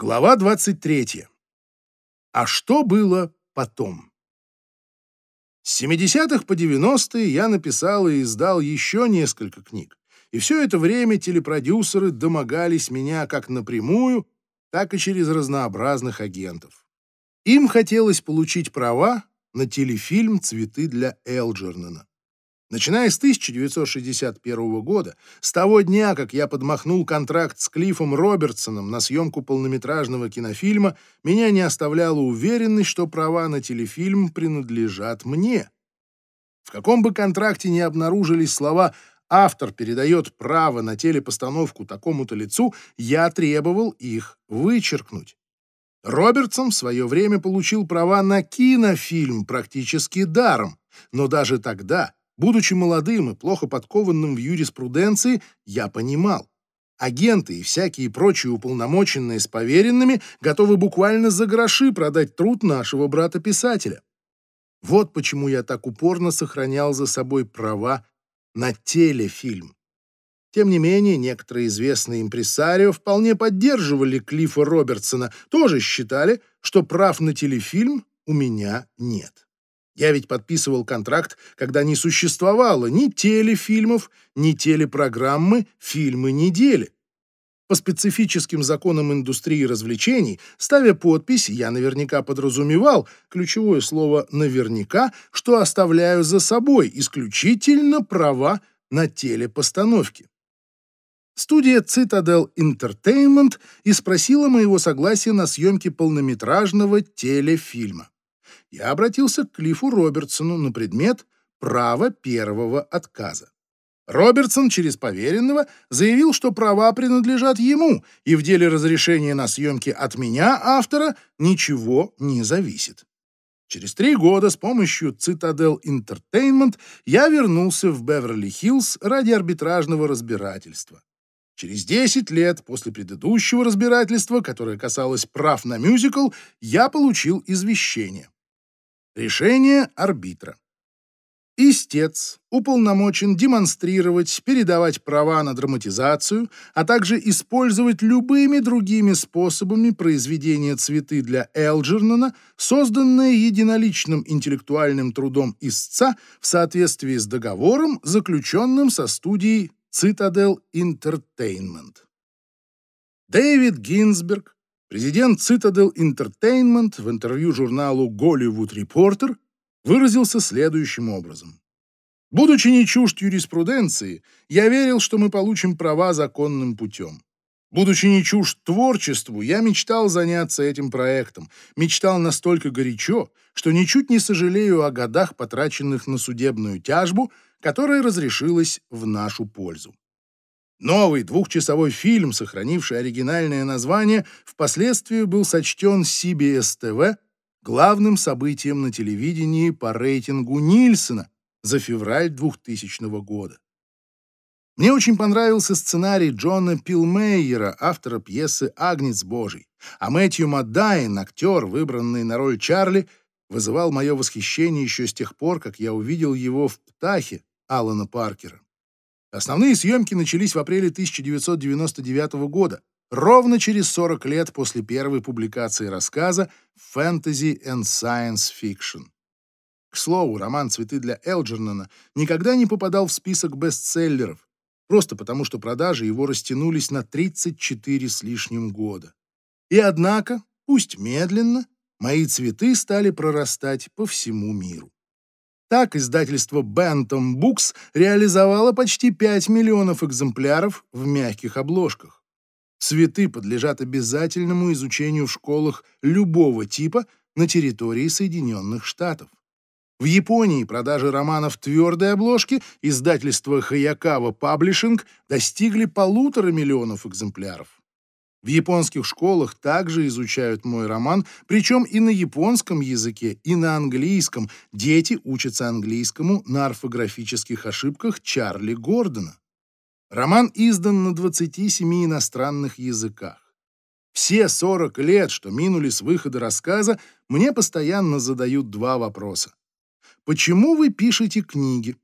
Глава 23. А что было потом? С 70-х по 90-е я написал и издал еще несколько книг. И все это время телепродюсеры домогались меня как напрямую, так и через разнообразных агентов. Им хотелось получить права на телефильм «Цветы для Элджернона». Начиная с 1961 года, с того дня, как я подмахнул контракт с Клиффом Робертсоном на съемку полнометражного кинофильма, меня не оставляла уверенность, что права на телефильм принадлежат мне. В каком бы контракте ни обнаружились слова «автор передает право на телепостановку такому-то лицу», я требовал их вычеркнуть. Робертсон в свое время получил права на кинофильм практически даром, но даже тогда Будучи молодым и плохо подкованным в юриспруденции, я понимал. Агенты и всякие прочие уполномоченные с поверенными готовы буквально за гроши продать труд нашего брата-писателя. Вот почему я так упорно сохранял за собой права на телефильм. Тем не менее, некоторые известные импресарио вполне поддерживали Клиффа Робертсона, тоже считали, что прав на телефильм у меня нет. Я ведь подписывал контракт, когда не существовало ни телефильмов, ни телепрограммы «Фильмы недели». По специфическим законам индустрии развлечений, ставя подпись, я наверняка подразумевал, ключевое слово «наверняка», что оставляю за собой исключительно права на телепостановки. Студия Citadel Entertainment и спросила моего согласия на съемки полнометражного телефильма я обратился к Клиффу Робертсону на предмет права первого отказа. Робертсон через поверенного заявил, что права принадлежат ему, и в деле разрешения на съемки от меня, автора, ничего не зависит. Через три года с помощью Citadel Entertainment я вернулся в Беверли-Хиллз ради арбитражного разбирательства. Через 10 лет после предыдущего разбирательства, которое касалось прав на мюзикл, я получил извещение. Решение арбитра. Истец уполномочен демонстрировать, передавать права на драматизацию, а также использовать любыми другими способами произведения «Цветы для Элджернона», созданные единоличным интеллектуальным трудом истца в соответствии с договором, заключенным со студией Citadel Entertainment. Дэвид Гинзберг Президент Citadel Entertainment в интервью журналу Голливуд Reporter выразился следующим образом. Будучи не чужд юриспруденции, я верил, что мы получим права законным путем. Будучи не чужд творчеству, я мечтал заняться этим проектом, мечтал настолько горячо, что ничуть не сожалею о годах, потраченных на судебную тяжбу, которая разрешилась в нашу пользу. Новый двухчасовой фильм, сохранивший оригинальное название, впоследствии был сочтен CBS TV главным событием на телевидении по рейтингу Нильсона за февраль 2000 года. Мне очень понравился сценарий Джона Пилмейера, автора пьесы «Агнец Божий», а Мэтью Маддайн, актер, выбранный на роль Чарли, вызывал мое восхищение еще с тех пор, как я увидел его в «Птахе» Алана Паркера. Основные съемки начались в апреле 1999 года, ровно через 40 лет после первой публикации рассказа «Fantasy and Science Fiction». К слову, роман «Цветы для Элджернона» никогда не попадал в список бестселлеров, просто потому что продажи его растянулись на 34 с лишним года. И однако, пусть медленно, мои цветы стали прорастать по всему миру. Так издательство Bantam Books реализовало почти 5 миллионов экземпляров в мягких обложках. Цветы подлежат обязательному изучению в школах любого типа на территории Соединенных Штатов. В Японии продажи романов твердой обложки издательства Хаякава Паблишинг достигли полутора миллионов экземпляров. В японских школах также изучают мой роман, причем и на японском языке, и на английском. Дети учатся английскому на орфографических ошибках Чарли Гордона. Роман издан на 27 иностранных языках. Все 40 лет, что минули с выхода рассказа, мне постоянно задают два вопроса. Почему вы пишете книги?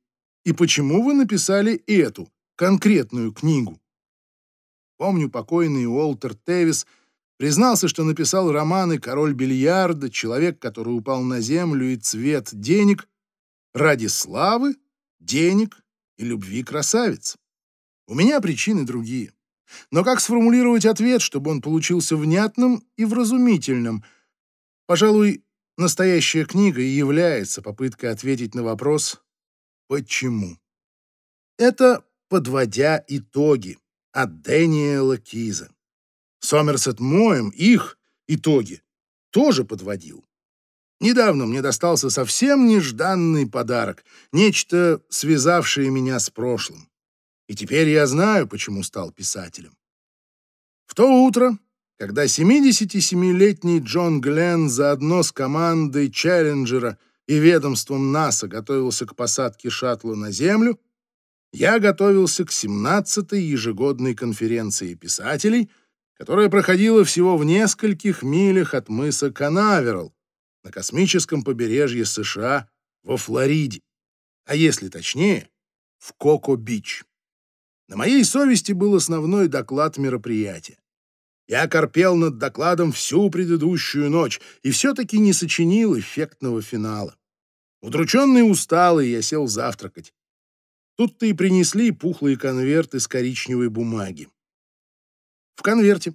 И почему вы написали эту, конкретную книгу? Помню, покойный Уолтер Тевис Признался, что написал романы «Король бильярда», «Человек, который упал на землю» и «Цвет денег» ради славы, денег и любви красавиц. У меня причины другие. Но как сформулировать ответ, чтобы он получился внятным и вразумительным? Пожалуй, настоящая книга и является попыткой ответить на вопрос «Почему?». Это «Подводя итоги» от Дэниела Киза. Сомерсет Моем их итоги тоже подводил. Недавно мне достался совсем нежданный подарок, нечто, связавшее меня с прошлым. И теперь я знаю, почему стал писателем. В то утро, когда 77-летний Джон Гленн заодно с командой Челленджера и ведомством НАСА готовился к посадке шаттла на Землю, я готовился к 17-й ежегодной конференции писателей, которая проходила всего в нескольких милях от мыса Канаверал на космическом побережье США во Флориде, а если точнее, в Коко-Бич. На моей совести был основной доклад мероприятия. Я корпел над докладом всю предыдущую ночь и все-таки не сочинил эффектного финала. Удрученный и усталый, я сел завтракать. Тут-то и принесли пухлые конверты с коричневой бумаги. В конверте,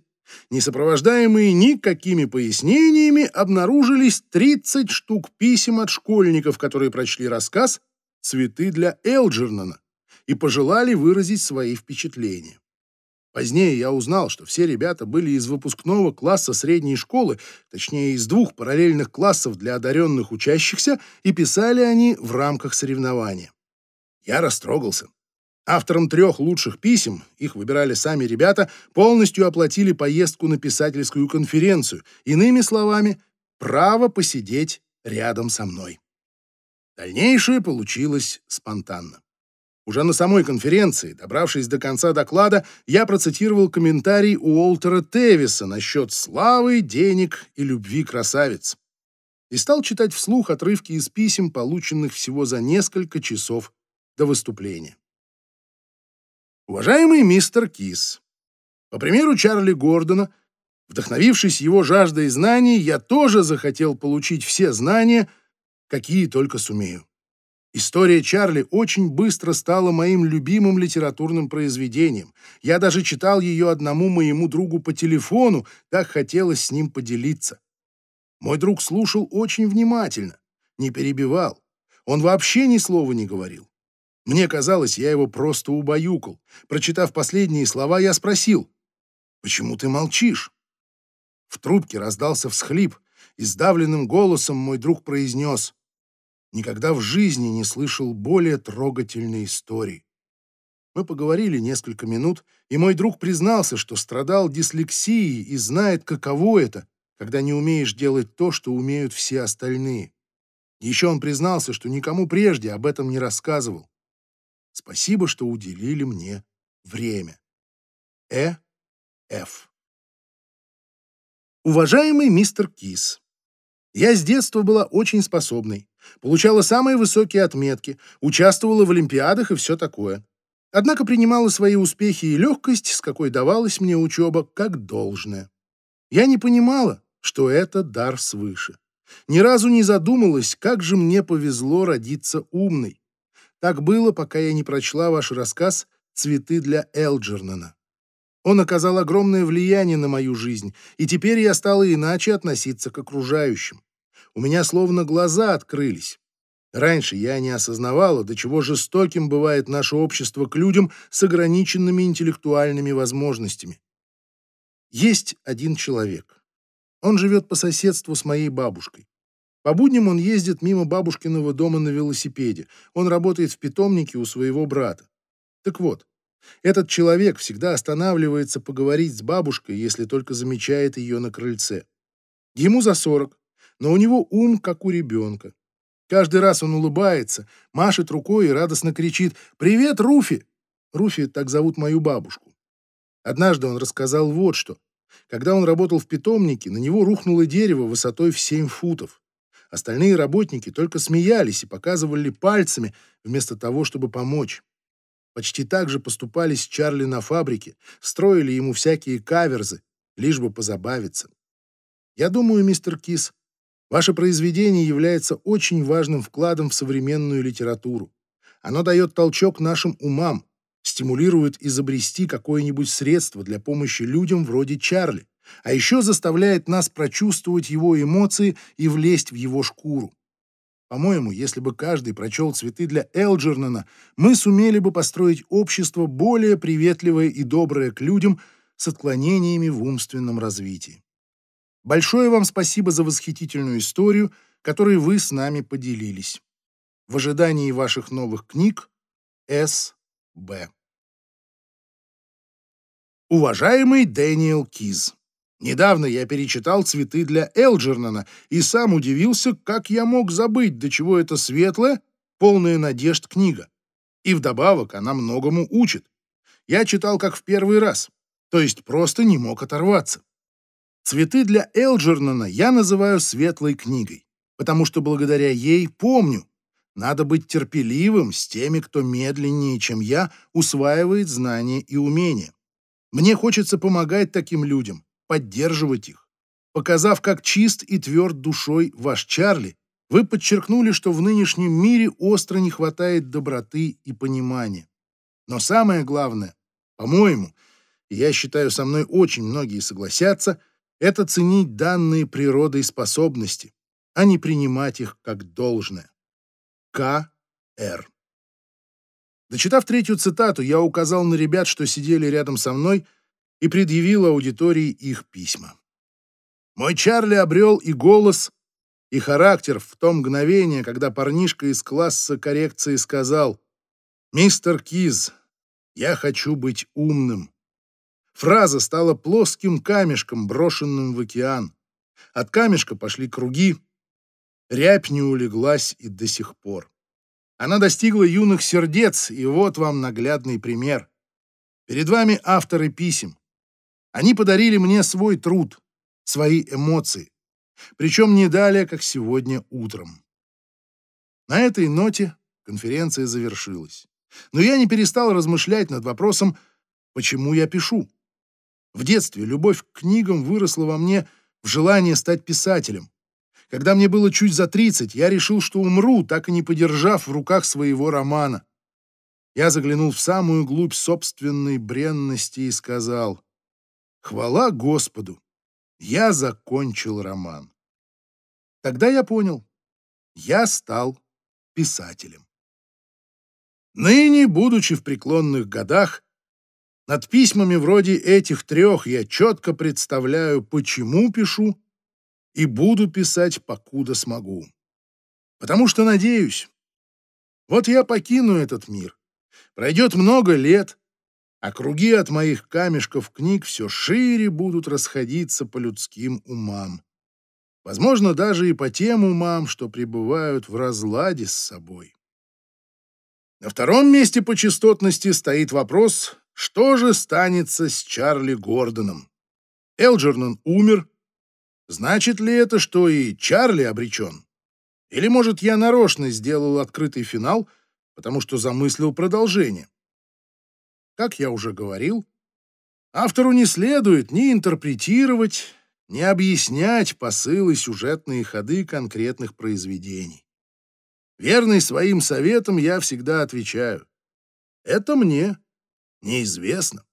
не сопровождаемые никакими пояснениями, обнаружились 30 штук писем от школьников, которые прочли рассказ «Цветы для Элджернона» и пожелали выразить свои впечатления. Позднее я узнал, что все ребята были из выпускного класса средней школы, точнее, из двух параллельных классов для одаренных учащихся, и писали они в рамках соревнования. Я растрогался. Авторам трех лучших писем, их выбирали сами ребята, полностью оплатили поездку на писательскую конференцию, иными словами, право посидеть рядом со мной. Дальнейшее получилось спонтанно. Уже на самой конференции, добравшись до конца доклада, я процитировал комментарий Уолтера Тевиса насчет славы, денег и любви красавиц. И стал читать вслух отрывки из писем, полученных всего за несколько часов до выступления. Уважаемый мистер Кис, по примеру Чарли Гордона, вдохновившись его жаждой знаний, я тоже захотел получить все знания, какие только сумею. История Чарли очень быстро стала моим любимым литературным произведением. Я даже читал ее одному моему другу по телефону, так хотелось с ним поделиться. Мой друг слушал очень внимательно, не перебивал. Он вообще ни слова не говорил. Мне казалось, я его просто убаюкал. Прочитав последние слова, я спросил, «Почему ты молчишь?» В трубке раздался всхлип, и сдавленным голосом мой друг произнес, никогда в жизни не слышал более трогательной истории. Мы поговорили несколько минут, и мой друг признался, что страдал дислексией и знает, каково это, когда не умеешь делать то, что умеют все остальные. Еще он признался, что никому прежде об этом не рассказывал. Спасибо, что уделили мне время. Э. Ф. Уважаемый мистер Кис, я с детства была очень способной получала самые высокие отметки, участвовала в олимпиадах и все такое. Однако принимала свои успехи и легкость, с какой давалась мне учеба, как должное. Я не понимала, что это дар свыше. Ни разу не задумалась, как же мне повезло родиться умной. Так было, пока я не прочла ваш рассказ «Цветы для Элджернона». Он оказал огромное влияние на мою жизнь, и теперь я стала иначе относиться к окружающим у меня словно глаза открылись. Раньше я не осознавала, до чего жестоким бывает наше общество к людям с ограниченными интеллектуальными возможностями. Есть один человек. Он живет по соседству с моей бабушкой. По будням он ездит мимо бабушкиного дома на велосипеде. Он работает в питомнике у своего брата. Так вот, этот человек всегда останавливается поговорить с бабушкой, если только замечает ее на крыльце. Ему за сорок, но у него ум, как у ребенка. Каждый раз он улыбается, машет рукой и радостно кричит «Привет, Руфи!» Руфи так зовут мою бабушку. Однажды он рассказал вот что. Когда он работал в питомнике, на него рухнуло дерево высотой в 7 футов. Остальные работники только смеялись и показывали пальцами, вместо того, чтобы помочь. Почти так же поступали с Чарли на фабрике, строили ему всякие каверзы, лишь бы позабавиться. Я думаю, мистер Кис, ваше произведение является очень важным вкладом в современную литературу. Оно дает толчок нашим умам, стимулирует изобрести какое-нибудь средство для помощи людям вроде Чарли, а еще заставляет нас прочувствовать его эмоции и влезть в его шкуру. По-моему, если бы каждый прочел цветы для Элджернона, мы сумели бы построить общество более приветливое и доброе к людям с отклонениями в умственном развитии. Большое вам спасибо за восхитительную историю, которой вы с нами поделились. В ожидании ваших новых книг С. Б. Уважаемый Дэниел Киз, недавно я перечитал «Цветы для Элджернона» и сам удивился, как я мог забыть, до чего это светлая, полная надежд книга. И вдобавок она многому учит. Я читал как в первый раз, то есть просто не мог оторваться. «Цветы для Элджернона» я называю светлой книгой, потому что благодаря ей помню, надо быть терпеливым с теми, кто медленнее, чем я, усваивает знания и умения. Мне хочется помогать таким людям, поддерживать их. Показав, как чист и тверд душой ваш Чарли, вы подчеркнули, что в нынешнем мире остро не хватает доброты и понимания. Но самое главное, по-моему, я считаю, со мной очень многие согласятся, это ценить данные природой способности, а не принимать их как должное. К. Р. Дочитав третью цитату, я указал на ребят, что сидели рядом со мной, и предъявил аудитории их письма. Мой Чарли обрел и голос, и характер в том мгновение, когда парнишка из класса коррекции сказал «Мистер Киз, я хочу быть умным». Фраза стала плоским камешком, брошенным в океан. От камешка пошли круги, рябь не улеглась и до сих пор. Она достигла юных сердец, и вот вам наглядный пример. Перед вами авторы писем. Они подарили мне свой труд, свои эмоции. Причем не далее, как сегодня утром. На этой ноте конференция завершилась. Но я не перестал размышлять над вопросом, почему я пишу. В детстве любовь к книгам выросла во мне в желание стать писателем. Когда мне было чуть за 30, я решил, что умру, так и не подержав в руках своего романа. Я заглянул в самую глубь собственной бренности и сказал, «Хвала Господу, я закончил роман». Тогда я понял, я стал писателем. Ныне, будучи в преклонных годах, над письмами вроде этих трех я четко представляю, почему пишу и буду писать, покуда смогу. Потому что надеюсь, вот я покину этот мир. Пройдет много лет, а круги от моих камешков книг все шире будут расходиться по людским умам. Возможно, даже и по тем умам, что пребывают в разладе с собой. На втором месте по частотности стоит вопрос, что же станется с Чарли Гордоном. Элджернон умер, Значит ли это, что и Чарли обречен? Или, может, я нарочно сделал открытый финал, потому что замыслил продолжение? Как я уже говорил, автору не следует ни интерпретировать, ни объяснять посылы сюжетные ходы конкретных произведений. Верный своим советам я всегда отвечаю. Это мне неизвестно.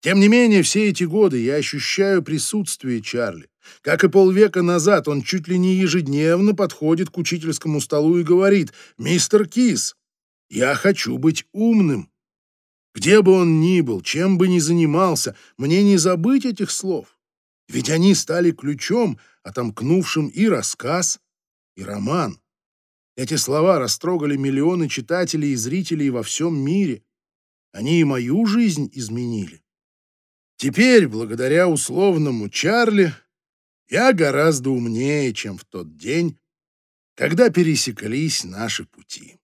Тем не менее, все эти годы я ощущаю присутствие Чарли. Как и полвека назад, он чуть ли не ежедневно подходит к учительскому столу и говорит «Мистер Кис, я хочу быть умным». Где бы он ни был, чем бы ни занимался, мне не забыть этих слов. Ведь они стали ключом, отомкнувшим и рассказ, и роман. Эти слова растрогали миллионы читателей и зрителей во всем мире. Они и мою жизнь изменили. Теперь, благодаря условному Чарли, я гораздо умнее, чем в тот день, когда пересеклись наши пути.